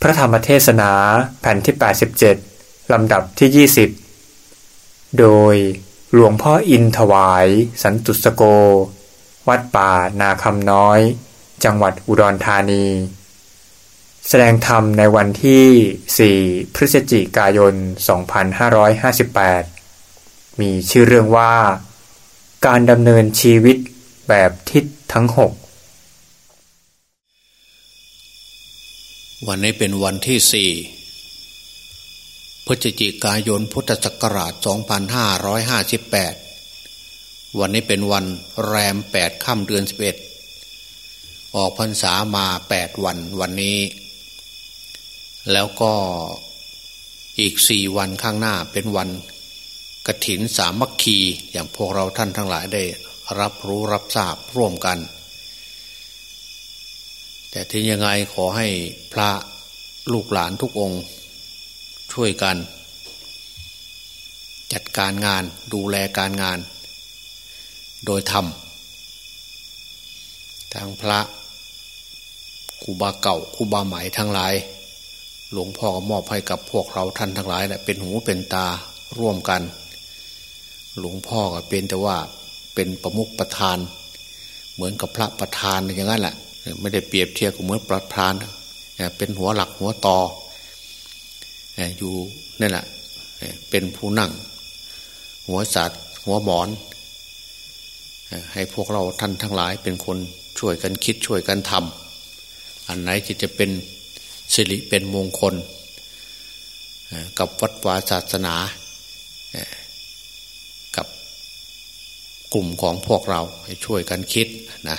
พระธรรมเทศนาแผ่นที่ 87 ลำดับที่ 20 โดยหลวงพ่ออินถวาย สันตุสโก วัดป่านาคำน้อย จังหวัดอุดรธานี แสดงธรรมในวันที่ 4 พฤศจิกายน 2558 มีชื่อเรื่องว่า การดำเนินชีวิตแบบทิศทั้ง 6 วันนี้เป็นวันที่สี่พฤศจิกายนพุทธศักราช 2558 วันนี้เป็นวันแรมแปดค่ำเดือนสิบเอ็ดออกพรรษามาแปดวันวันนี้ แล้วก็อีกสี่วันข้างหน้าเป็นวันกระถินสามัคคีอย่างพวกเราท่านทั้งหลายได้รับรู้รับทราบร่วมกัน แต่ที่ยังไงขอให้พระลูกหลานทุกองค์ ช่วยกัน จัดการงานดูแลการงาน โดยธรรมทางพระครูบาเก่าครูบาใหม่ทั้งหลาย หลวงพ่อก็มอบให้กับพวกเราท่านทั้งหลายแหละเป็นหูเป็นตาร่วมกัน หลวงพ่อก็เป็นแต่ว่าเป็นประมุขประธาน เหมือนกับพระประธานอย่างนั้นแหละ ไม่ได้เปรียบเทียบกับเหมือนประธานเป็นหัวหลักหัวต่ออยู่นี่แหละเป็นผู้นั่ง หัวสัตว์หัวหมอน ให้พวกเราท่านทั้งหลายเป็นคนช่วยกันคิดช่วยกันทำอันไหนที่จะเป็นสิริเป็นมงคล กับวัดวาศาสนา กับกลุ่มของพวกเราให้ช่วยกันคิดนะ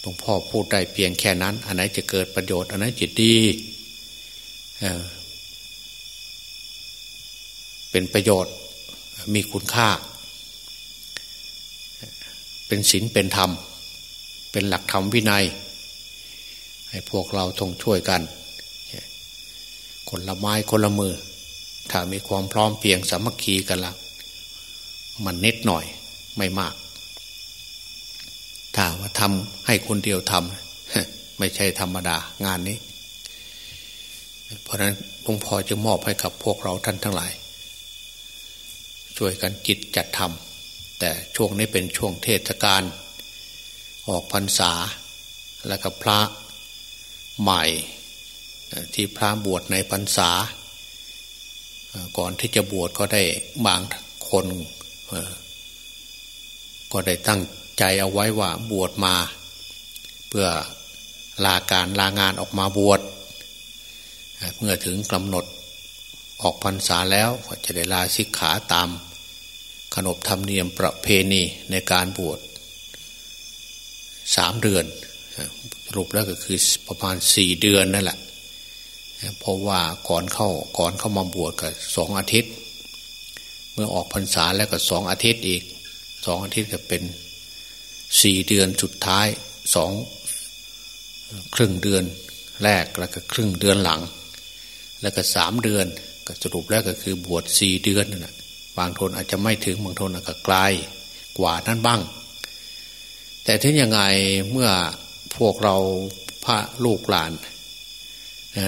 หลวงพ่อพูดได้เพียงแค่นั้น อันไหนจะเกิดประโยชน์อันไหนจะดีเป็นประโยชน์มีคุณค่า เป็นศีลเป็นธรรม เป็นหลักธรรมวินัย ให้พวกเราต้องช่วยกัน คนละไม้คนละมือ ถ้ามีความพร้อมเพียงสามัคคีกันละมันนิดหน่อยไม่มาก ถ้าว่าทำให้คนเดียวทำไม่ใช่ธรรมดางานนี้ เพราะนั้นหลวงพ่อจะมอบให้กับพวกเราท่านทั้งหลาย ช่วยกันจิตจัดทำแต่ช่วงนี้เป็นช่วงเทศกาลออกพรรษาและกับพระใหม่ที่พระบวชในพรรษา ก่อนที่จะบวชก็ได้บางคนก็ได้ตั้ง ใจเอาไว้ว่าบวชมา เพื่อลาการลางานออกมาบวชเมื่อถึงกำหนดออกพรรษาแล้วจะได้ลาสิกขาตาม ขนบธรรมเนียมประเพณีในการบวชสามเดือนสรุปแล้วก็คือประมาณสี่เดือนนั่นแหละเพราะว่าก่อนเข้าก่อนเข้ามาบวชก็สองอาทิตย์ เมื่อออกพรรษาแล้วก็สองอาทิตย์อีกสองอาทิตย์ก็เป็น สี่เดือนสุดท้ายสองครึ่งเดือนแรกแล้วก็ครึ่งเดือนหลัง แล้วก็สามเดือนก็สรุปแล้วก็คือบวชสี่เดือนนะบางทนอาจจะไม่ถึงบางทนอาจจะไกลกว่านั้นบ้าง แต่ถึงยังไงเมื่อพวกเราพระลูกหลาน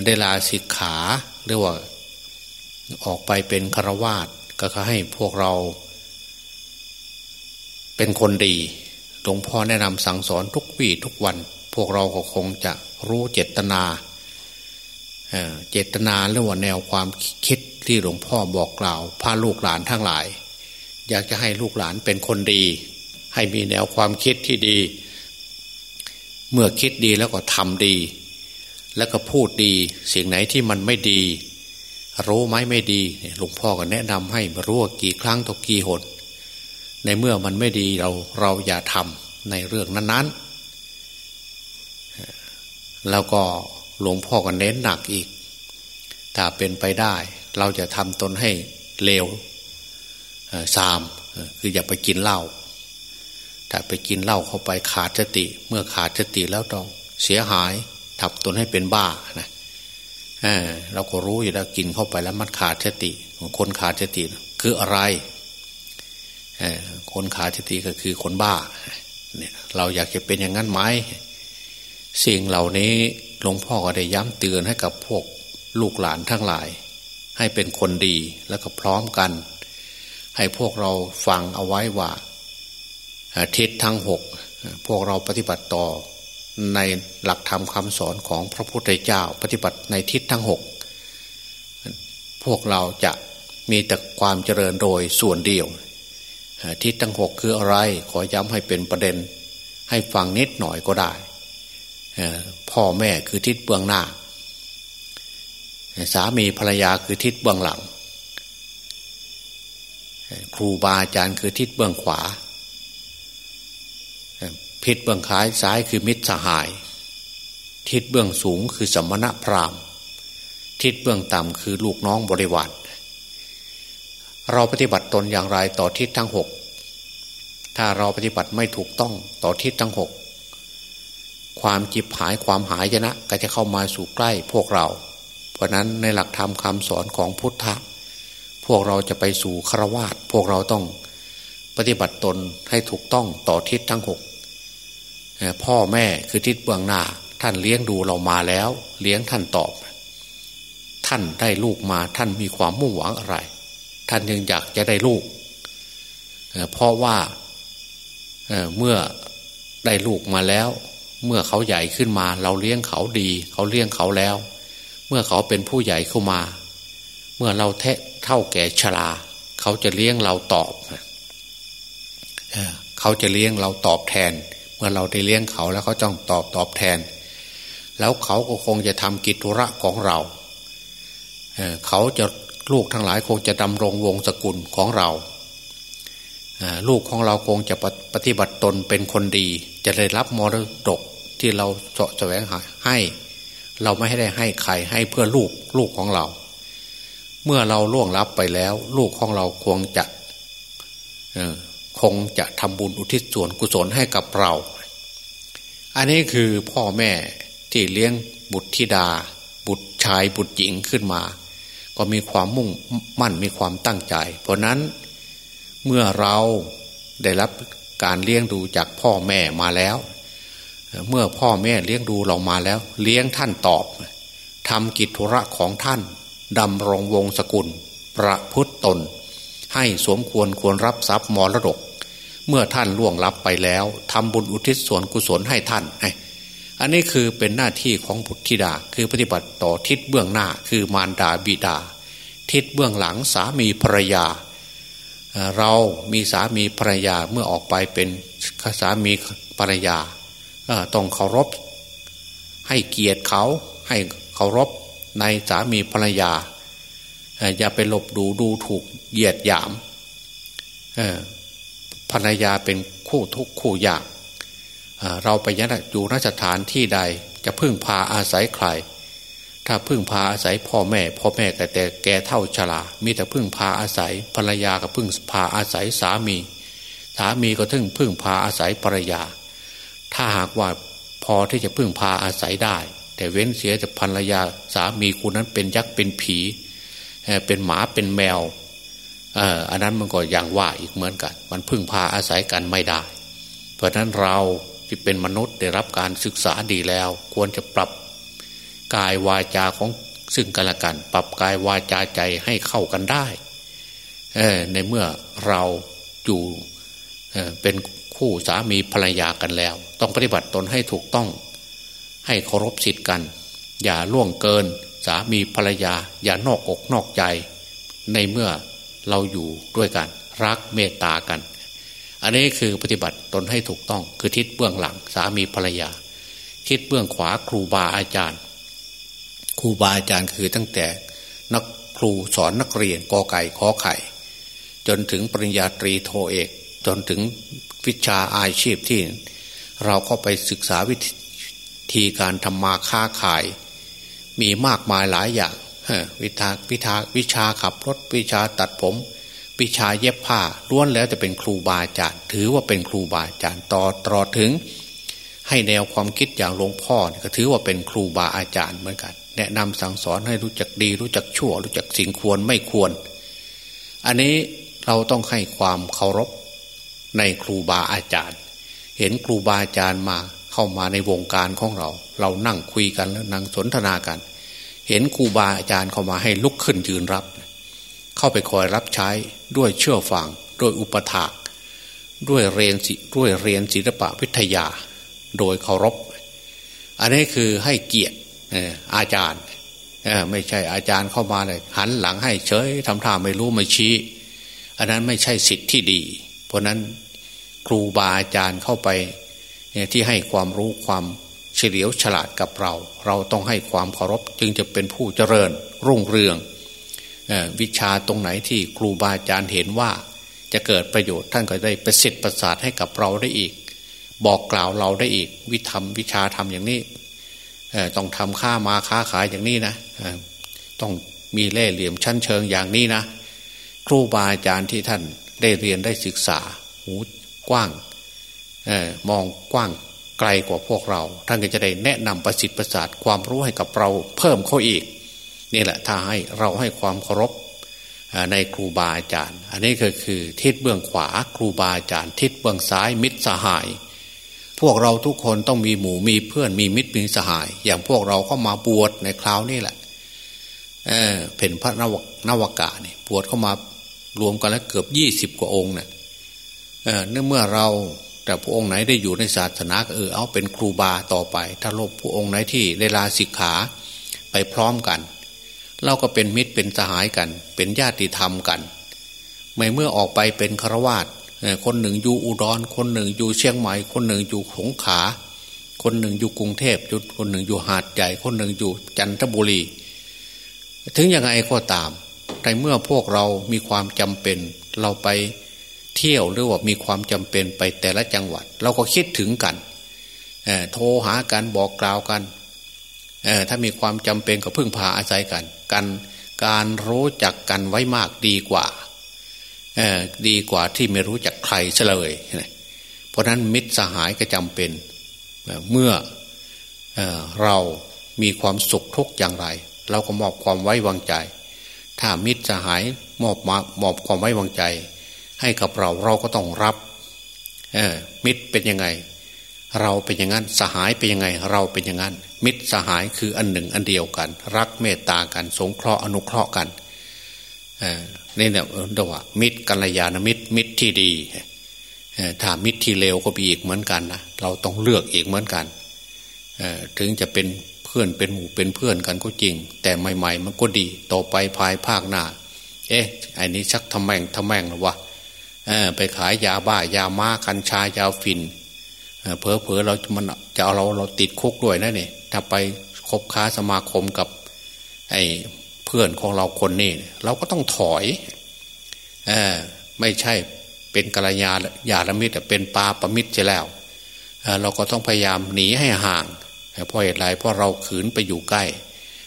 ได้ลาสิกขาหรือว่าออกไปเป็นฆราวาสก็ให้พวกเราเป็นคนดี หลวงพ่อแนะนำสั่งสอนทุกวี่ทุกวัน พวกเราก็คงจะรู้เจตนาเจตนาหรือว่าแนวความคิดที่หลวงพ่อบอกกล่าวพาลูกหลานทั้งหลาย อยากจะให้ลูกหลานเป็นคนดี ให้มีแนวความคิดที่ดี เมื่อคิดดีแล้วก็ทำดี แล้วก็พูดดีสิ่งไหนที่มันไม่ดี รู้ไหมไม่ดีหลวงพ่อก็แนะนำให้รู้กี่ครั้งต่อกี่หน ในเมื่อมันไม่ดีเราเราอย่าทำในเรื่องนั้น ๆ แล้วก็หลวงพ่อก็เน้นหนักอีก ถ้าเป็นไปได้ เราจะทำตนให้เลวซามคืออย่าไปกินเหล้าถ้าไปกินเหล้าเข้าไปขาดสติ เมื่อขาดสติแล้วต้องเสียหายทับตนให้เป็นบ้านะเราก็รู้อยู่แล้วกินเข้าไปแล้วมันขาดสติ คนขาดสติคืออะไร คนขาดสติก็คือคนบ้าเนี่ยเราอยากจะเป็นอย่างนั้นไหมสิ่งเหล่านี้หลวงพ่อก็ได้ย้ำเตือนให้กับพวกลูกหลานทั้งหลาย ให้เป็นคนดีแล้วก็พร้อมกัน ให้พวกเราฟังเอาไว้ว่าทิศทั้งหกพวกเราปฏิบัติต่อในหลักธรรมคำสอนของพระพุทธเจ้า ปฏิบัติในทิศทั้งหกพวกเราจะมีแต่ความเจริญโดยส่วนเดียว ทิศทั้งหกคืออะไร ขอย้ำให้เป็นประเด็น ให้ฟังนิดหน่อยก็ได้พ่อแม่คือทิศเบื้องหน้า สามีภรรยาคือทิศเบื้องหลัง ครูบาอาจารย์คือทิศเบื้องขวาพิษเบื้องขายซ้ายคือมิตรสหาย ทิศเบื้องสูงคือสมณะพราหมณ์ ทิศเบื้องต่ำคือลูกน้องบริวาร เราปฏิบัติตนอย่างไรต่อทิศทั้งหกถ้าเราปฏิบัติไม่ถูกต้องต่อทิศทั้งหกความจิบหายความหายยนะก็จะเข้ามาสู่ใกล้พวกเรา เพราะนั้นในหลักธรรมคำสอนของพุทธะ พวกเราจะไปสู่คราวาตพวกเราต้องปฏิบัติตนให้ถูกต้องต่อทิศทั้งหกพ่อแม่คือทิศเบื้องหน้า ท่านเลี้ยงดูเรามาแล้ว เลี้ยงท่านตอบ ท่านได้ลูกมาท่านมีความมุ่งหวังอะไร ท่านยังอยากจะได้ลูกเพราะว่าเมื่อได้ลูกมาแล้ว เมื่อเขาใหญ่ขึ้นมา เราเลี้ยงเขาดี เขาเลี้ยงเขาแล้ว เมื่อเขาเป็นผู้ใหญ่เข้ามา เมื่อเราเทเท่าแก่ชรา เขาจะเลี้ยงเราตอบเขาจะเลี้ยงเราตอบแทน เมื่อเราได้เลี้ยงเขาแล้วเขาจ้องตอบตอบแทน แล้วเขาก็คงจะทำกิจธุระของเรา เขาจะ ลูกทั้งหลายคงจะดำรงวงศกุลของเรา ลูกของเราคงจะปฏิบัติตนเป็นคนดี จะได้รับมรดกที่เราเสาะแสวงหาให้ เราไม่ให้ได้ให้ใครให้เพื่อลูกลูกของเรา เมื่อเราล่วงลับไปแล้ว ลูกของเราคงจะคงจะทำบุญอุทิศส่วนกุศลให้กับเรา อันนี้คือพ่อแม่ที่เลี้ยงบุตรธิดา บุตรชายบุตรหญิงขึ้นมา ก็มีความมุ่งมั่นมีความตั้งใจ เพราะนั้นเมื่อเราได้รับการเลี้ยงดูจากพ่อแม่มาแล้ว เมื่อพ่อแม่เลี้ยงดูเรามาแล้ว เลี้ยงท่านตอบทำกิจธุระของท่านดำรงวงศกุล ประพฤตตน ให้สมควรควรรับทรัพย์มรดก เมื่อท่านล่วงลับไปแล้วทำบุญอุทิศส่วนกุศลให้ท่าน อันนี้คือเป็นหน้าที่ของบุตรธิดา คือปฏิบัติต่อทิศเบื้องหน้าคือมารดาบิดา ทิศเบื้องหลังสามีภรรยา เรามีสามีภรรยาเมื่อออกไปเป็นสามีภรรยาต้องเคารพ ให้เกียรติเขาให้เคารพในสามีภรรยา อย่าไปหลบดูดูถูกเหยียดหยามภรรยาเป็นคู่ทุกคู่ยาก เราไปยันอยู่นสถานที่ใดจะพึ่งพาอาศัยใคร ถ้าพึ่งพาอาศัยพ่อแม่พ่อแม่แต่แต่แกเท่าชรามีแต่พึ่งพาอาศัยภรรยาก็พึ่งพาอาศัยสามี สามีก็ถึงพึ่งพาอาศัยภรรยา ถ้าหากว่าพอที่จะพึ่งพาอาศัยได้ แต่เว้นเสียแต่ภรรยาสามีคุณนั้นเป็นยักษ์เป็นผี เป็นหมาเป็นแมวอันนั้นมันก็อย่างว่าอีกเหมือนกัน มันพึ่งพาอาศัยกันไม่ได้ เพราะนั้นเรา ที่เป็นมนุษย์ได้รับการศึกษาดีแล้ว ควรจะปรับกายวาจาของซึ่งกันและกัน ปรับกายวาจาใจให้เข้ากันได้ในเมื่อเราอยู่เป็นคู่สามีภรรยากันแล้ว ต้องปฏิบัติตนให้ถูกต้อง ให้เคารพสิทธิ์กัน อย่าล่วงเกิน สามีภรรยา อย่านอกอกนอกใจ ในเมื่อเราอยู่ด้วยกัน รักเมตตากัน นนี้คือปฏิบัติตนให้ถูกต้องคือทิศเบื้องหลัง สามีภรรยา ทิศเบื้องขวาครูบาอาจารย์ ครูบาอาจารย์คือตั้งแต่นักครูสอนนักเรียนกอไก่ขอไข่ จนถึงปริญญาตรีโทเอก จนถึงวิชาอาชีพที่ เราก็ไปศึกษาวิธีการทำมาค้าขาย มีมากมายหลายอย่างวิชาวิชาวิชาขับรถวิชาตัดผม วิชาเย็บผ้าล้วนแล้วจะเป็นครูบาอาจารย์ ถือว่าเป็นครูบาอาจารย์ต่อตลอดถึง ให้แนวความคิดอย่างหลวงพ่อก็ถือว่าเป็นครูบาอาจารย์เหมือนกัน แนะนำสั่งสอนให้รู้จักดี รู้จักชั่ว รู้จักสิ่งควรไม่ควร อันนี้เราต้องให้ความเคารพในครูบาอาจารย์ เห็นครูบาอาจารย์มาเข้ามาในวงการของเรา เรานั่งคุยกันแล้วนั่งสนทนากัน เห็นครูบาอาจารย์เข้ามาให้ลุกขึ้นยืนรับ เข้าไปคอยรับใช้ด้วยเชื่อฟังด้วยอุปถากด้วยเรียนด้วยเรียนศิลปะวิทยา โดยเคารพ อันนี้คือให้เกียรติอาจารย์ไม่ใช่อาจารย์เข้ามาเลยหันหลังให้เฉยทำท่าไม่รู้ไม่ชี้ อันนั้นไม่ใช่สิทธิ์ที่ดี เพราะนั้นครูบาอาจารย์เข้าไปที่ให้ความรู้ความเฉลียวฉลาดกับเรา เราต้องให้ความเคารพจึงจะเป็นผู้เจริญรุ่งเรือง วิชาตรงไหนที่ครูบาอาจารย์เห็นว่าจะเกิดประโยชน์ท่านก็ได้ประสิทธิ์ประสาทให้กับเราได้อีก บอกกล่าวเราได้อีก วิธรรมวิชาทำอย่างนี้ต้องทำค้ามาค้าขายอย่างนี้นะต้องมีเล่เหลี่ยมชั้นเชิงอย่างนี้นะ ครูบาอาจารย์ที่ท่านได้เรียนได้ศึกษาหูกว้างอมองกว้างไกลกว่าพวกเรา ท่านก็จะได้แนะนำประสิทธิ์ประสาทความรู้ให้กับเราเพิ่มเข้าอีก นี่แหละถ้าให้เราให้ความเคารพในครูบาอาจารย์ อันนี้ก็คือทิศเบื้องขวาครูบาอาจารย์ ทิศเบื้องซ้ายมิตรสหาย พวกเราทุกคนต้องมีหมู่มีเพื่อนมีมิตรมีสหาย อย่างพวกเราก็มาบวชในคราวนี้แหละเออเป็นพระนวนวกาเนี่ยบวชเข้ามารวมกันแล้วเกือบยี่สิบกว่าองค์เนี่ยเออเนื่อเมื่อเราแต่พระองค์ไหนได้อยู่ในศาสนาเออเอาเป็นครูบาต่อไป ถ้าโลกพระองค์ไหนที่ได้ลาสิกขาไปพร้อมกัน เราก็เป็นมิตรเป็นสหายกัน เป็นญาติธรรมกัน ไม่เมื่อออกไปเป็นฆราวาสคนหนึ่งอยู่อุดร คนหนึ่งอยู่เชียงใหม่ คนหนึ่งอยู่สงขาคนหนึ่งอยู่กรุงเทพคนหนึ่งอยู่หาดใหญ่ คนหนึ่งอยู่จันทบุรี ถึงยังไงก็ตามแต่เมื่อพวกเรามีความจำเป็น เราไปเที่ยวหรือว่ามีความจำเป็นไปแต่ละจังหวัด เราก็คิดถึงกันโทรหากันบอกกล่าวกัน ถ้ามีความจำเป็นก็พึ่งพาอาศัยกันกัน การรู้จักกันไว้มากดีกว่าดีกว่าที่ไม่รู้จักใครเฉลย เพราะนั้นมิตรสหายก็จำเป็นเมื่อเรามีความสุขทุกอย่างไร เราก็มอบความไว้วางใจ ถ้ามิตรสหายมอบมามอบความไว้วางใจ ให้กับเราเราก็ต้องรับมิตรเป็นยังไง เราเป็นอย่างนั้นสหายเป็นยังไง เราเป็นอย่างนั้น มิตรสหายคืออันหนึ่งอันเดียวกัน รักเมตตากัน สงเคราะห์อนุเคราะห์กันนี่เนี่ยเรียกว่า มิตรกัลยาณมิตรมิตรที่ดีถ้ามิตรที่เลวก็มีอีกเหมือนกันนะเราต้องเลือกอีกเหมือนกันถึงจะเป็นเพื่อนเป็นหมู่เป็นเพื่อนกันก็จริง แต่ใหม่ ๆ มันก็ดีต่อไปภายภาคหน้า เอ๊ะไอ้นี้ชักทำแม่งทำแม่งหรอวะไปขายยาบ้ายาม้ากัญชายาฟิน เพอเพอเรามันจะเอาเราเราติดคุกด้วยนะเนี่ยถ้าไปคบค้าสมาคมกับ ไอ้เพื่อนของเราคนนี้เราก็ต้องถอยอไม่ใช่เป็นกัลยาญาณมิตรเป็นปาปมิตรจะแล้วเราก็ต้องพยายามหนีให้ห่างเพราะเหตุไรเพราะเราขืนไปอยู่ใกล้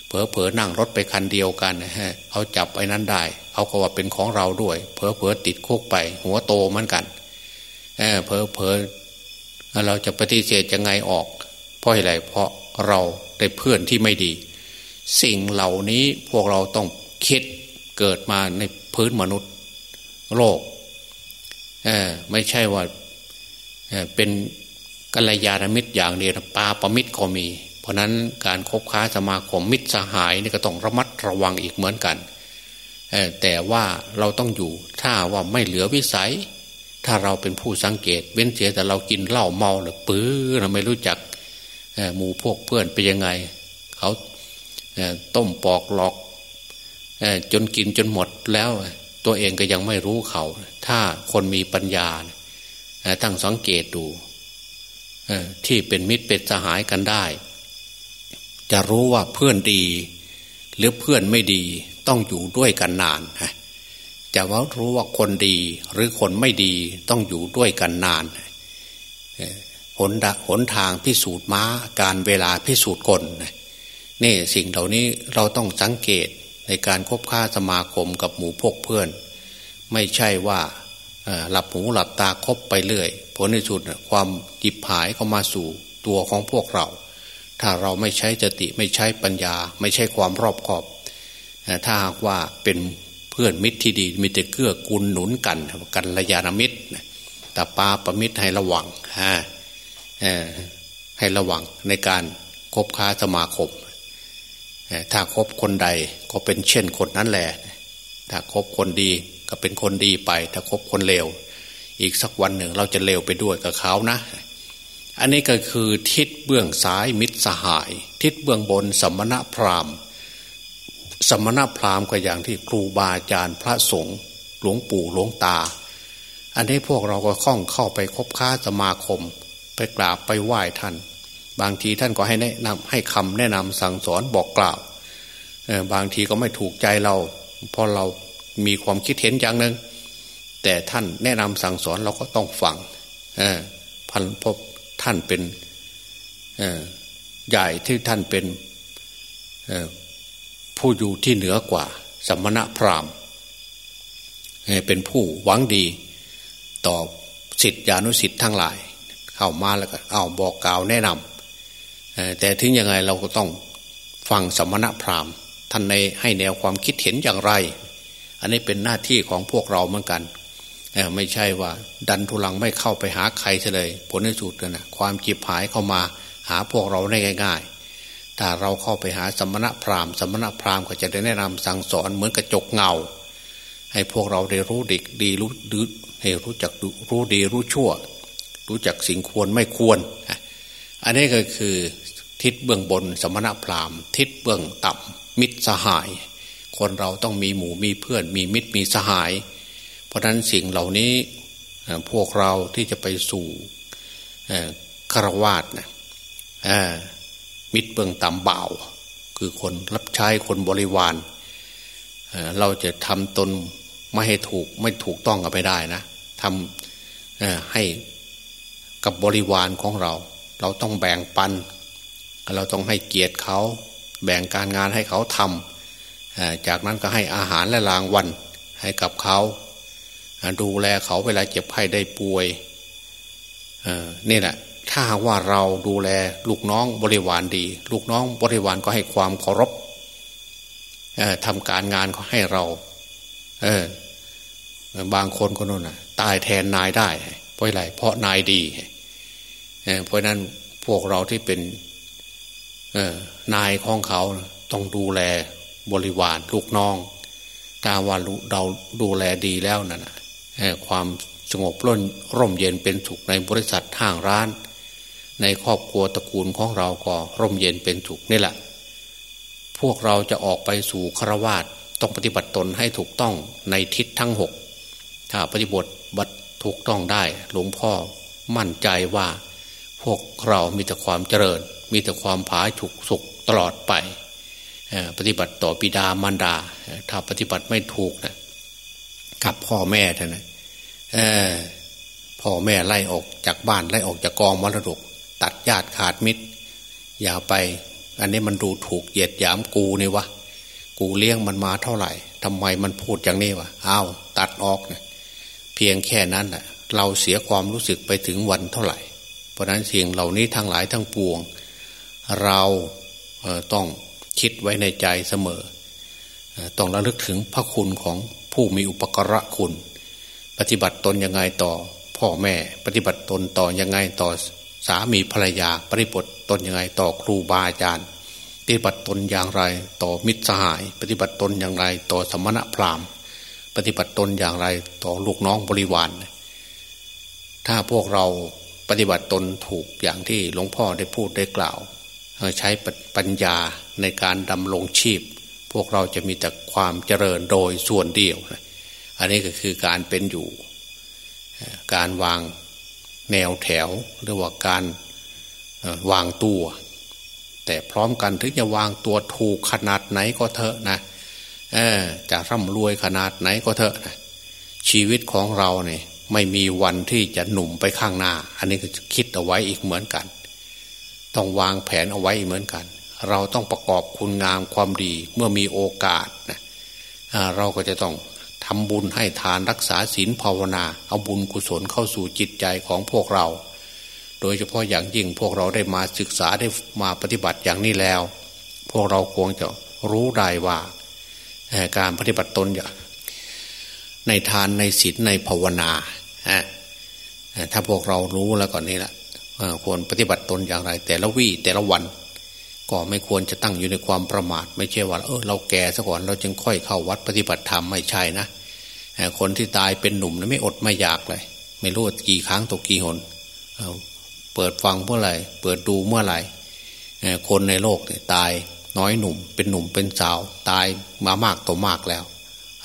เผลอเผลอนั่งรถไปคันเดียวกันฮเอาจับไอ้นั้นได้เอาก็ว่าเป็นของเราด้วยเผลอเผลอติดคุกไป หัวโตเหมือนกันเผลอเผลอ เราจะปฏิเสธยังไงออก เพราะอะไรเพราะเราได้เพื่อนที่ไม่ดี สิ่งเหล่านี้พวกเราต้องคิดเกิดมาในพื้นมนุษย์โลกไม่ใช่ว่าเเป็นกัลยาณมิตรอย่างเดียวปาประมิตรก็มี เพราะนั้นการคบค้าสมาคมมิตรสหายนี่ก็ต้องระมัดระวังอีกเหมือนกันแต่ว่าเราต้องอยู่ถ้าว่าไม่เหลือวิสัย ถ้าเราเป็นผู้สังเกต เว้นเสียแต่เรากินเหล้าเมาหรือปื้อเราไม่รู้จักหมู่พวกเพื่อนไปยังไง เขาต้มปอกหลอกจนกินจนหมดแล้วตัวเองก็ยังไม่รู้เขา ถ้าคนมีปัญญาตั้งสังเกตดูที่เป็นมิตรเป็นสหายกันได้ จะรู้ว่าเพื่อนดี หรือเพื่อนไม่ดีต้องอยู่ด้วยกันนาน จะว่ารู้ว่าคนดีหรือคนไม่ดีต้องอยู่ด้วยกันนานหนหนทางพิสูจน์ม้า การเวลาพิสูจน์กลนี่สิ่งเหล่านี้เราต้องสังเกตในการคบค้าสมาคมกับหมู่พกเพื่อน ไม่ใช่ว่าหลับหูหลับตาคบไปเรื่อย ผลในสุดความจิบหายเข้ามาสู่ตัวของพวกเรา ถ้าเราไม่ใช้จติไม่ใช้ปัญญา ไม่ใช่ความรอบคอบถ้าหากว่าเป็น เพื่อนมิตรที่ดีมีแต่เกื้อกูลหนุนกันกันระยาณมิตรแต่ปาประมิตรให้ระวังฮะให้ระวังในการคบค้าสมาคมถ้าคบคนใดก็เป็นเช่นคนนั้นแหละถ้าคบคนดีก็เป็นคนดีไป ถ้าคบคนเลวอีกสักวันหนึ่งเราจะเลวไปด้วยกับเขานะ อันนี้ก็คือทิศเบื้องซ้ายมิตรสหาย ทิศเบื้องบนสมณะพราหมณ์ สมณะพราหมณ์ก็อย่างที่ครูบาอาจารย์พระสงฆ์หลวงปู่หลวงตา อันนี้พวกเราก็คล้องเข้าไปคบค้าสมาคม ไปกราบไปไหว้ท่าน บางทีท่านก็ให้แนะนำให้คำแนะนำสั่งสอนบอกกล่าวบางทีก็ไม่ถูกใจเราเพราะเรามีความคิดเห็นอย่างหนึ่งแต่ท่านแนะนำสั่งสอนเราก็ต้องฟังพันพบท่านเป็นใหญ่ที่ท่านเป็น ผู้อยู่ที่เหนือกว่า สมณะพราหมณ์เป็นผู้หวังดีต่อสิทธิานุสิทธิ์ทั้งหลาย เข้ามาแล้วก็เอาบอกกล่าวแนะนำแต่ถึงยังไงเราก็ต้องฟังสมณะพราหมณ์ท่านในให้แนวความคิดเห็นอย่างไร อันนี้เป็นหน้าที่ของพวกเราเหมือนกันไม่ใช่ว่า ดันทุลังไม่เข้าไปหาใครเลย ผลในสุดนะความจีบหายเข้ามาหาพวกเราได้ง่าย ถ้าเราเข้าไปหาสมณะพราหมณ์สมณะพราหมณ์ก็จะได้แนะนำสั่งสอนเหมือนกระจกเงา ให้พวกเราได้รู้ดีดีรู้ดื้ให้รู้จักรู้ดีรู้ชั่ว รู้จักสิ่งควรไม่ควร อันนี้ก็คือทิศเบื้องบนสมณะพราหมณ์ ทิศเบื้องต่ำมิตรสหาย คนเราต้องมีหมู่มีเพื่อน มีมิตรมีสหาย เพราะนั้นสิ่งเหล่านี้พวกเราที่จะไปสู่คารวาสนะ มิตรเบื้องต่ำเบาคือคนรับใช้คนบริวารเราจะทำตนไม่ให้ถูกไม่ถูกต้องกันไม่ได้นะทำให้กับบริวารของเรา เราต้องแบ่งปัน เราต้องให้เกียรติเขาแบ่งการงานให้เขาทำจากนั้นก็ให้อาหารและรางวัลให้กับเขาดูแลเขาเวลาเจ็บไข้ได้ป่วยนี่แหละ ถ้าว่าเราดูแลลูกน้องบริวารดี ลูกน้องบริวารก็ให้ความเคารพทำการงานก็ให้เรา เออบางคนคนนั้นตายแทนนายได้ เพราะอะไรเพราะนายดีเพราะนั้นพวกเราที่เป็นนายของเขาต้องดูแลบริวารลูกน้องถ้าว่าเราดูแลดีแล้วนั่นความสงบร่มร่มเย็นเป็นสุขในบริษัทห้างร้าน ในครอบครัวตระกูลของเราก็ร่มเย็นเป็นสุขนี่แหละ พวกเราจะออกไปสู่ครวาสต้องปฏิบัติตนให้ถูกต้องในทิศทั้งหกถ้าปฏิบัติบัตถูกต้องได้ หลวงพ่อมั่นใจว่า พวกเรามีแต่ความเจริญ มีแต่ความผาฉุกสุขตลอดไปปฏิบัติต่อปิดามารดา ถ้าปฏิบัติไม่ถูกนะกับพ่อแม่ท่านนะพ่อแม่ไล่ออกจากบ้านไล่ออกจากกองมรดก ตัดญาติขาดมิตร อย่าไป อันนี้มันดูถูกเหยียดหยามกูนี่วะกูเลี้ยงมันมาเท่าไหร่ทำไมมันพูดอย่างนี้วะอ้าวตัดออกนะเพียงแค่นั้นแหละเราเสียความรู้สึกไปถึงวันเท่าไหร่ เพราะนั้นสิ่งเหล่านี้ทั้งหลายทั้งปวง เราเต้องคิดไว้ในใจเสมอต้องระลึกถึงพระคุณของผู้มีอุปกระคุณ ปฏิบัติตนยังไงต่อ พ่อแม่ปฏิบัติตนต่อยังไงต่อ สามีภรรยาปฏิบัติตนยังไงต่อครูบาอาจารย์ ปฏิบัติตนอย่างไร ต่อมิตรสหาย ปฏิบัติตนอย่างไร ต่อสมณะพราหมณ์ ปฏิบัติตนอย่างไร ต่อลูกน้องบริวาร ถ้าพวกเราปฏิบัติตนถูกอย่างที่หลวงพ่อได้พูดได้กล่าว ใช้ปัญญาในการดำรงชีพ พวกเราจะมีแต่ความเจริญโดยส่วนเดียว อันนี้ก็คือการเป็นอยู่ การวาง แนวแถวหรือว่าการวางตัว แต่พร้อมกันถึงจะวางตัวถูกขนาดไหนก็เถอะนะจะร่ำรวยขนาดไหนก็เถอะนะชีวิตของเราเนี่ยไม่มีวันที่จะหนุ่มไปข้างหน้า อันนี้ก็คิดเอาไว้อีกเหมือนกัน ต้องวางแผนเอาไว้เหมือนกัน เราต้องประกอบคุณงามความดีเมื่อมีโอกาสนะเราก็จะต้อง ทำบุญให้ทานรักษาศีลภาวนา เอาบุญกุศลเข้าสู่จิตใจของพวกเรา โดยเฉพาะอย่างยิ่งพวกเราได้มาศึกษาได้มาปฏิบัติอย่างนี้แล้ว พวกเราควรจะรู้ได้ว่าการปฏิบัติตนอย่างในทานในศีลในภาวนาถ้าพวกเรารู้แล้วก่อนนี้แหละควรปฏิบัติตนอย่างไร แต่ละวี่แต่ละวัน ก็ไม่ควรจะตั้งอยู่ในความประมาท ไม่ใช่ว่าเออเราแก่ซะก่อนเราจึงค่อยเข้าวัดปฏิบัติธรรมไม่ใช่นะคนที่ตายเป็นหนุ่มนะไม่อดไม่อยากเลย ไม่รู้กี่ครั้งตกกี่หนเปิดฟังเมื่อไหร่เปิดดูเมื่อไหร่คนในโลกเนี่ยตายน้อยหนุ่ม เป็นหนุ่มเป็นสาว ตายมามากต่อมากแล้ว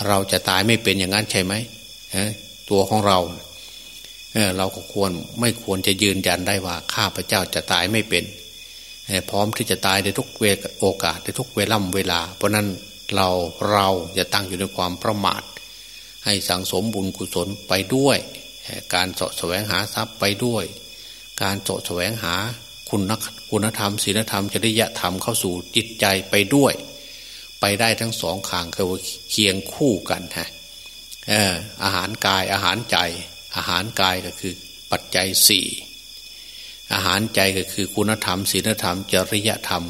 เราจะตายไม่เป็นอย่างนั้นใช่ไหมตัวของเราเราก็ควรไม่ควรจะยืนยันได้ว่าข้าพเจ้าจะตายไม่เป็น พร้อมที่จะตายในทุกเวโอกาสในทุกเวล่ำเวลา เพราะนั้นเราเราจะตั้งอยู่ในความประมาท ให้สังสมบุญกุศลไปด้วย การเสาะแสวงหาทรัพย์ไปด้วย การเสาะแสวงหาคุณคุณธรรมศีลธรรมจริยธรรมเข้าสู่จิตใจไปด้วย ไปได้ทั้งสองขางคือเคียงคู่กันฮะอาหารกายอาหารใจ อาหารกายก็คือปัจจัยสี่ อาหารใจก็คือคุณธรรมศีลธรรม จริยธรรม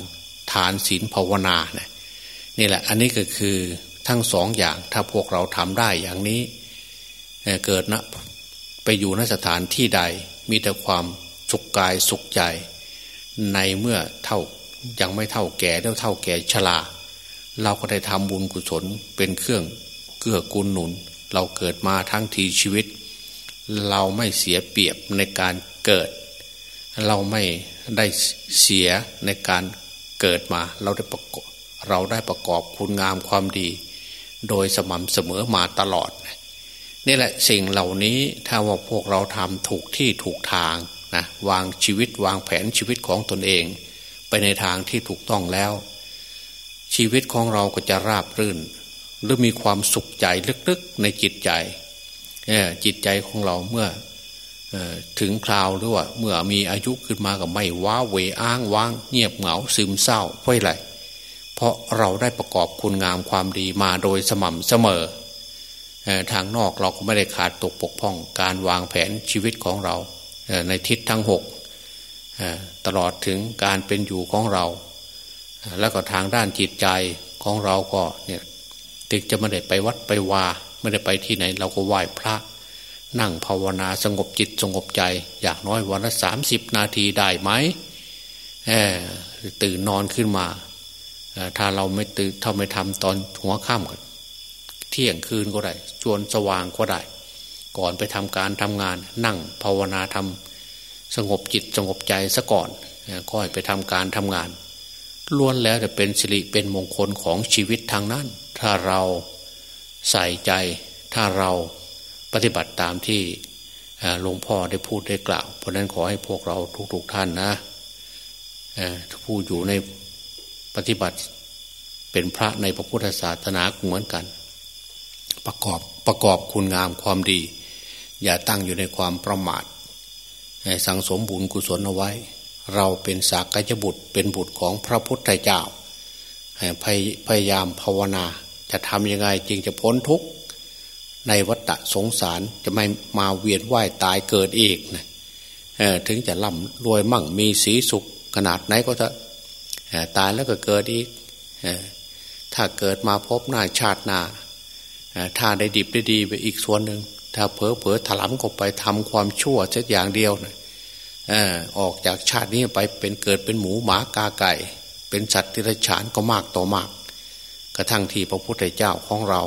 ฐานศีลภาวนาเนี่ยนี่แหละ อันนี้ก็คือทั้งสองอย่างถ้าพวกเราทำได้อย่างนี้เกิดนะไปอยู่นสถานที่ใดมีแต่ความสุขกายสุขใจ ในเมื่อเท่ายังไม่เท่าแก่แล้วเท่าแก่ชราเราก็ได้ทำบุญกุศลเป็นเครื่องเกื้อกูลหนุน เราเกิดมาทั้งทีชีวิต เราไม่เสียเปรียบในการเกิด เราไม่ได้เสียในการเกิดมา เราได้ประกอบเราได้ประกอบคุณงามความดี โดยสม่ำเสมอมาตลอด นี่แหละสิ่งเหล่านี้ถ้าว่าพวกเราทำถูกที่ถูกทางนะวางชีวิตวางแผนชีวิตของตนเอง ไปในทางที่ถูกต้องแล้ว ชีวิตของเราก็จะราบรื่น หรือมีความสุขใจลึกๆในจิตใจจิตใจของเราเมื่อ ถึงคราวหรือว่า เมื่อมีอายุขึ้นมากับไม่ว้าเวอ้างว้าง เงียบเหงาซึมเศร้าเพราะอะไรเพราะเราได้ประกอบคุณงามความดีมาโดยสม่ำเสมอทางนอกเราก็ไม่ได้ขาดตกปกพ่อง การวางแผนชีวิตของเราในทิศทั้งหกตลอดถึงการเป็นอยู่ของเรา แล้วก็ทางด้านจิตใจของเราก็เนี่ยถึงจะไม่ได้ไปวัดไปวาไม่ได้ไปที่ไหน เราก็ไหว้พระ นั่งภาวนาสงบจิตสงบใจ อย่างน้อยวันละสามสิบนาทีได้ไหมตื่นนอนขึ้นมา ถ้าเราไม่ตื่นถ้าไม่ทำตอนหัวค่ำเที่ยงคืนก็ได้จวนสว่างก็ได้ ก่อนไปทำการทำงาน นั่งภาวนาทำสงบจิตสงบใจซะก่อนก็ให้ไปทำการทำงานล้วนแล้วจะเป็นสิริเป็นมงคลของชีวิตทางนั้น ถ้าเราใส่ใจ ถ้าเรา ปฏิบัติตามที่หลวงพ่อได้พูดได้กล่าว เพราะนั้นขอให้พวกเราทุกๆท่านนะผู้อยู่ในปฏิบัติเป็นพระในพระพุทธศาสนาเหมือนกัน ประกอบประกอบคุณงามความดี อย่าตั้งอยู่ในความประมาทสังสมบุญกุศลเอาไว้ เราเป็นสากยบุตรเป็นบุตรของพระพุทธเจ้าพยายามภาวนา จะทำยังไงจึงจะพ้นทุกข์ ในวัฏสงสารจะไม่มาเวียนว่ายตายเกิดอีกนะถึงจะร่ำรวยมั่งมีสีสุขขนาดไหนก็จะตายแล้วก็เกิดอีกถ้าเกิดมาพบหน้าชาติหน้าถ้าได้ดิบได้ดีไปอีกส่วนหนึ่งถ้าเผลอเผลอถลำก็ไปทำความชั่วสักอย่างเดียวนะออกจากชาตินี้ไปเป็นเกิดเป็นหมูหมากาไก่ เป็นสัตว์ที่ไรฉานก็มากต่อมาก กระทั่งที่พระพุทธเจ้าของเรา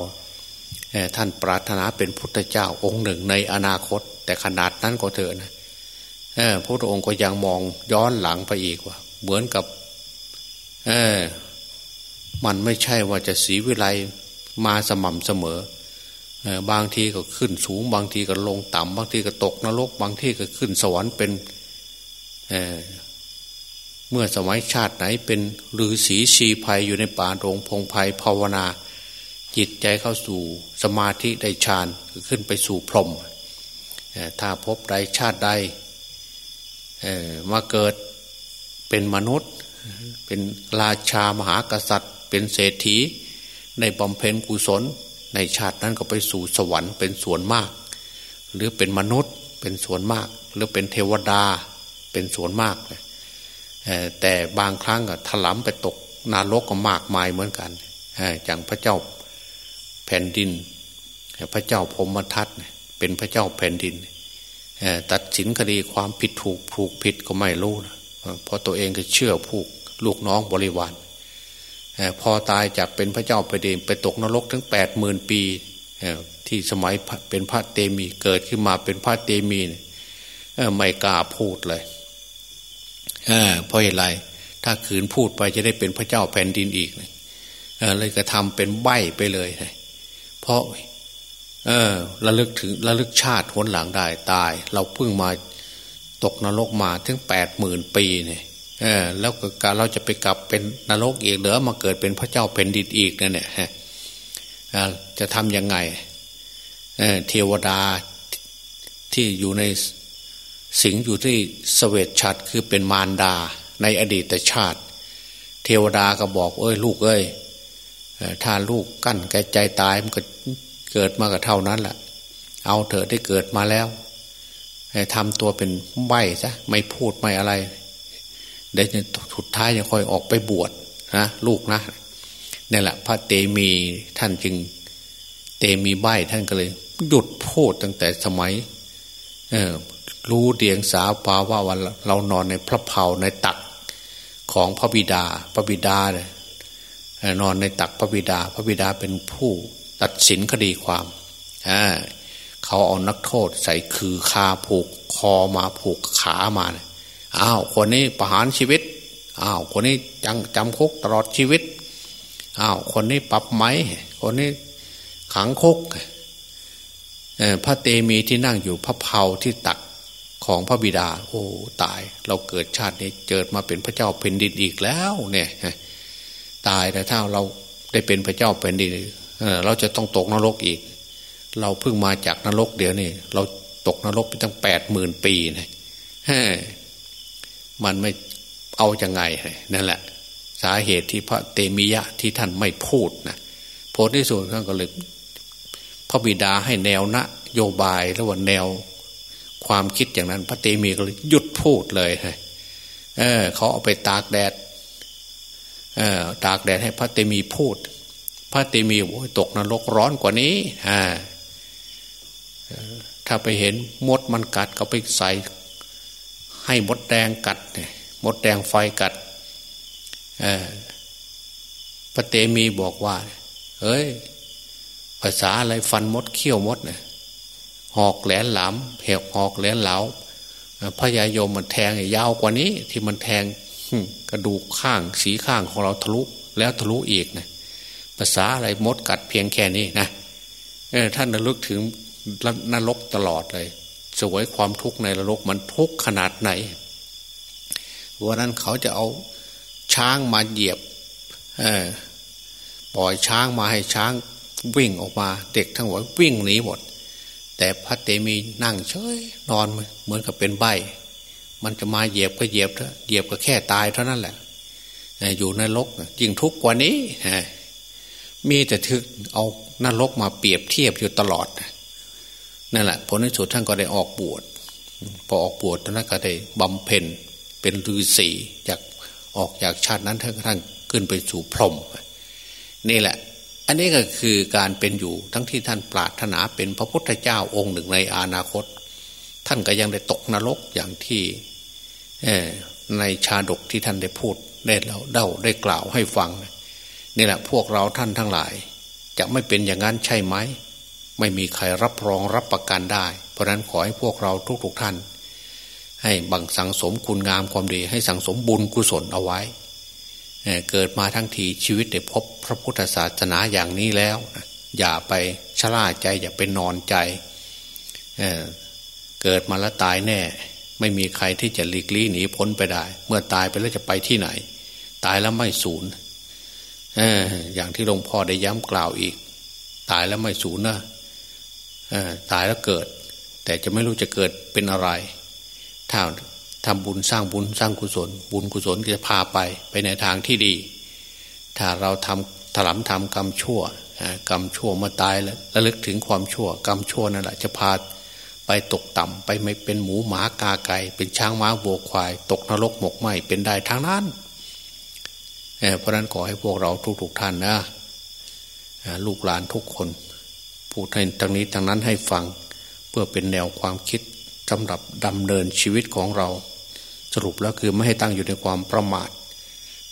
ท่านปรารถนาเป็นพุทธเจ้าองค์หนึ่งในอนาคต แต่ขนาดนั้นก็เถอะนะพระองค์ก็ยังมองย้อนหลังไปอีกว่า เหมือนกับมันไม่ใช่ว่าจะสีวิไลมาสม่ำเสมอบางทีก็ขึ้นสูง บางทีก็ลงต่ำบางทีก็ตกนรก บางทีก็ขึ้นสวรรค์เป็นเเมื่อสมัยชาติไหนเป็นฤาษีชีภัยอยู่ในป่าโรงพงไพ่ภาวนา จิตใจเข้าสู่สมาธิได้ฌานขึ้นไปสู่พรหมถ้าพบใดชาติใดมาเกิดเป็นมนุษย์ เป็นราชามหากษัตริย์ เป็นเศรษฐีในบำเพ็ญกุศล ในชาตินั้นก็ไปสู่สวรรค์เป็นส่วนมาก หรือเป็นมนุษย์เป็นส่วนมาก หรือเป็นเทวดาเป็นส่วนมาก แต่บางครั้งก็ถลำไปตกนรกก็มากมายเหมือนกันอย่างพระเจ้า ผ่นดิน พระเจ้าพมทัตเป็นพระเจ้าแผ่นดิน ตัดสินคดีความผิดถูกผูกผิดก็ไม่รู้นะเพราะตัวเองก็เชื่อผูกลูกน้องบริวารพอตายจากเป็นพระเจ้าไปเดนไปตกนรกถึงแปดหมื่นปีที่สมัยเป็นพระเตมีเกิดขึ้นมาเป็นพระเตมีไม่กล้าพูดเลยเพราะเหตุไรถ้าขืนพูดไปจะได้เป็นพระเจ้าแผ่นดินอีกเลยก็ทำเป็นใบไปเลย เพราะ เออระลึกถึงระลึกชาติหนหลังได้ตาย เราเพิ่งมาตกนรกมาถึงแปดหมื่นปีเนี่ยเออแล้วการเราจะไปกลับเป็นนรกอีกเหรือมาเกิดเป็นพระเจ้าแผ่นดินอีกนั่นเนี่ยจะทำยังไงเเทวดาที่อยู่ในสิงอยู่ที่สเวตชัดคือเป็นมารดาในอดีตชาติ เทวดาก็บอกเอ้ย ลูกเอ้ย ถ้าลูกกั้นแกใจตายมันก็เกิดมากับเท่านั้นแหละเอาเถอะได้เกิดมาแล้วทำตัวเป็นใบซะไม่พูดไม่อะไรเดี๋ยวสุดท้ายจะค่อยออกไปบวชนะลูกนะนี่แหละ พระเตมีท่านจึง เตมีใบท่านก็เลย หยุดพูดตั้งแต่สมัย เออรู้เดียงสาปาว่าวันเรานอนในพระเผาในตักของพระบิดา พระบิดาเนี่ย นอนในตักพระบิดา พระบิดาเป็นผู้ตัดสินคดีความเขาเอานักโทษใส่คือคาผูกคอมาผูกขามาเนี่ยอ้าวคนนี้ประหารชีวิตอ้าวคนนี้จังจำคุกตลอดชีวิตอ้าวคนนี้ปรับไหม คนนี้ขังคุกพระเตมีที่นั่งอยู่พระเผาที่ตักของพระบิดา โอ้ตาย เราเกิดชาตินี้เกิดมาเป็นพระเจ้าเป็นดินอีกแล้ว เนี่ย ตายแต่ถ้าเราได้เป็นพระเจ้าเป็นดินเราจะต้องตกนรกอีก เราเพิ่งมาจากนรกเดี๋ยวนี้เราตกนรกไปตั้งแปดหมื่นปีนะมันไม่เอาอยัางไงนั่นแหละ สาเหตุที่พระเตมียะที่ท่านไม่พูดนะผลที่สุดท่านก็เลยพระบิดาให้แนวนะโยบายแล้วว่าแนวความคิดอย่างนั้น พระเตมีก็เลยหยุดพูดเลยเออเขาเอาไปตากแดด ตากแดดให้พระเตมีพูด พระเตมีโอ้ยตกนรกร้อนกว่านี้ถ้าไปเห็นมดมันกัดก็ไปใส่ให้มดแดงกัดมดแดงไฟกัดพระเตมีบอกว่า เฮ้ย ภาษาอะไรฟันมดเขี้ยวมดเนี่ยหอกแหลนหลามเหกหอกแหลนเหลาพญายมมันแทงยาวกว่านี้ ที่มันแทง กระดูกข้างสีข้างของเราทะลุแล้วทะลุอีกนะภาษาอะไรมดกัดเพียงแค่นี้นะท่านระลึกถึงนรกตลอดเลยสวยความทุกข์ในนรกมันทุกข์ขนาดไหนวันนั้นเขาจะเอาช้างมาเหยียบปล่อยช้างมาให้ช้างวิ่งออกมา เด็กทั้งหมดวิ่งหนีหมด แต่พระเตมีนั่งเฉยนอนเหมือนกับเป็นใบ มันจะมาเหยียบก็เหยียบเถอะเหยียบก็แค่ตายเท่านั้นแหละอยู่ในรกยิ่งทุกข์กว่านี้มีแต่ทึกเอานรกมาเปรียบเทียบอยู่ตลอดนั่นแหละผลในสุดท่านก็ได้ออกบวชพอออกบวชท่านก็ได้บำเพ็ญเป็นฤาษีจากออกจากชาตินั้นท่านท่านขึ้นไปสู่พรหมนี่แหละ อันนี้ก็คือการเป็นอยู่ทั้งที่ท่านปรารถนาเป็นพระพุทธเจ้าองค์หนึ่งในอนาคต ท่านก็ยังได้ตกนรกอย่างที่ ในชาดกที่ท่านได้พูดได้เล่าเดาได้กล่าวให้ฟัง นี่แหละพวกเราท่านทั้งหลาย จะไม่เป็นอย่างนั้นใช่ไหม ไม่มีใครรับรองรับประกันได้ เพราะนั้นขอให้พวกเราทุกๆทท่าน ให้บังสังสมคุณงามความดีให้สังสมบุญกุศลเอาไว้เกิดมาทั้งทีชีวิตได้พบพระพุทธศาสนาอย่างนี้แล้ว อย่าไปชล่าใจอย่าไปนอนใจเเกิดมาแล้วตายแน่ ไม่มีใครที่จะหลีกลี่หนีพ้นไปได้ เมื่อตายไปแล้วจะไปที่ไหน ตายแล้วไม่สูญอย่างที่หลวงพ่อได้ย้ำกล่าวอีก ตายแล้วไม่สูญนะตายแล้วเกิด แต่จะไม่รู้จะเกิดเป็นอะไร ถ้าทำบุญสร้างบุญสร้างกุศล บุญกุศลจะพาไปไปในทางที่ดี ถ้าเราทำถลำทำกรรมชั่วกรรมชั่วมาตายแล้วระลึกถึงความชั่ว กรรมชั่วนั่นแหละจะพา ไปตกต่ำไปไม่เป็นหมูหมากาไก่เป็นช้างม้าวัวควาย ตกนรกหมกไหมเป็นได้ทางนั้นเพราะนั้นขอให้พวกเราทุกๆท่านนะลูกหลานทุกคนพูดให้ทางนี้ทางนั้นให้ฟังเพื่อเป็นแนวความคิดสำหรับดำเนินชีวิตของเรา สรุปแล้วคือไม่ให้ตั้งอยู่ในความประมาท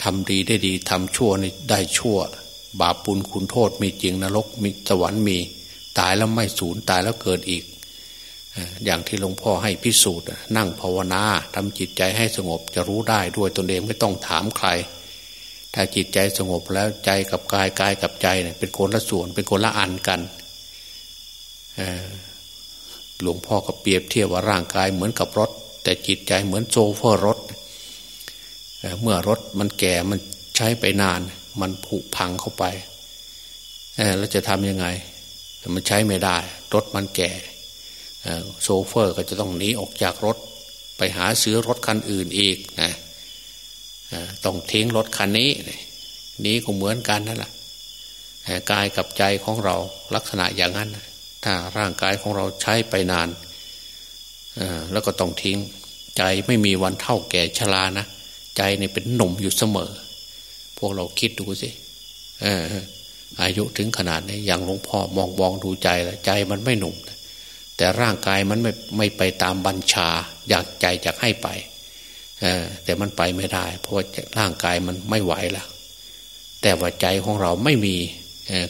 ทำดีได้ดีทำชั่วได้ชั่ว บาปปุลคุณโทษมีจริงนรกมีสวรรค์มี ตายแล้วไม่สูญตายแล้วเกิดอีก อย่างที่หลวงพ่อให้พิสูจน์นั่งภาวนาทำจิตใจให้สงบจะรู้ได้ด้วยตนเองไม่ต้องถามใคร ถ้าจิตใจสงบแล้วใจกับกายกายกับใจเนี่ยเป็นคนละส่วนเป็นคนละอันกันหลวงพ่อก็เปรียบเทียบว่าร่างกายเหมือนกับรถ แต่จิตใจเหมือนโซเฟอร์รถเมื่อรถมันแก่มันใช้ไปนาน มันผุพังเข้าไปแล้วจะทำยังไงมันใช้ไม่ได้ รถมันแก่ โซเฟอร์ก็จะต้องหนีออกจากรถ ไปหาซื้อรถคันอื่นอีกนะต้องทิ้งรถคันนี้นี้ก็เหมือนกันนั่นแหละกายกับใจของเราลักษณะอย่างนั้น ถ้าร่างกายของเราใช้ไปนานแล้วก็ต้องทิ้ง ใจไม่มีวันเท่าแก่ชรานะใจเนี่ยเป็นหนุ่มอยู่เสมอ พวกเราคิดดูสิอายุถึงขนาดนี้อย่างหลวงพ่อมองมองดูใจแล้วใจมันไม่หนุ่ม แต่ร่างกายมันไม่ไม่ไปตามบัญชา อยากใจอยากให้ไปแต่มันไปไม่ได้ เพราะว่าร่างกายมันไม่ไหวแล้วแต่ว่าใจของเราไม่มี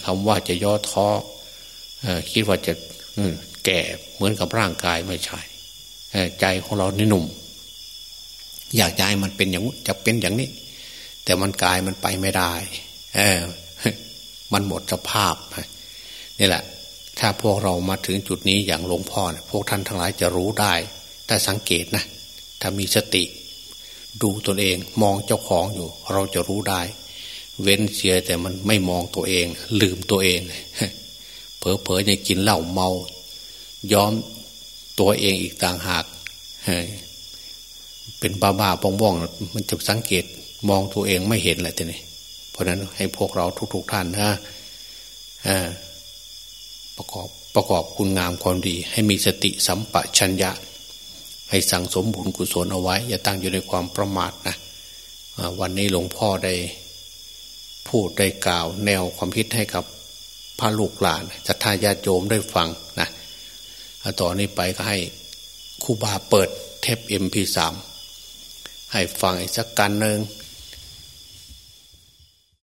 คำว่าจะย่อท้อคิดว่าจะแก่เหมือนกับร่างกายไม่ใช่ใจของเรานี่หนุ่ม อยากใจมันเป็นอย่างจะเป็นอย่างนี้ แต่มันกายมันไปไม่ได้มันหมดสภาพนี่แหละ ถ้าพวกเรามาถึงจุดนี้อย่างหลวงพ่อเนี่ยพวกท่านทั้งหลายจะรู้ได้ถ้าสังเกตนะ ถ้ามีสติ ดูตนเองมองเจ้าของอยู่ เราจะรู้ได้ เว้นเสียแต่มันไม่มองตัวเอง ลืมตัวเอง เผลอเผลอจะกินเหล้าเมา ย้อมตัวเองอีกต่างหากเป็นบ้าบ้าบ้องบ้องมันจะสังเกตมองตัวเองไม่เห็นอะไรทีนี้เพราะนั้นให้พวกเราทุกๆท่านนะ ประกอบประกอบคุณงามความดี ให้มีสติสัมปชัญญะ ให้สั่งสมบุญกุศลเอาไว้ อย่าตั้งอยู่ในความประมาทนะวันนี้หลวงพ่อได้พูดได้กล่าวแนวความคิดให้กับพระลูกหลานจะทายาโจมได้ฟังนะต่อนนี้ไปก็ให้ครูบาเปิดเทปเอ็มพีสามให้ฟังอีกสักกันหนึ่ง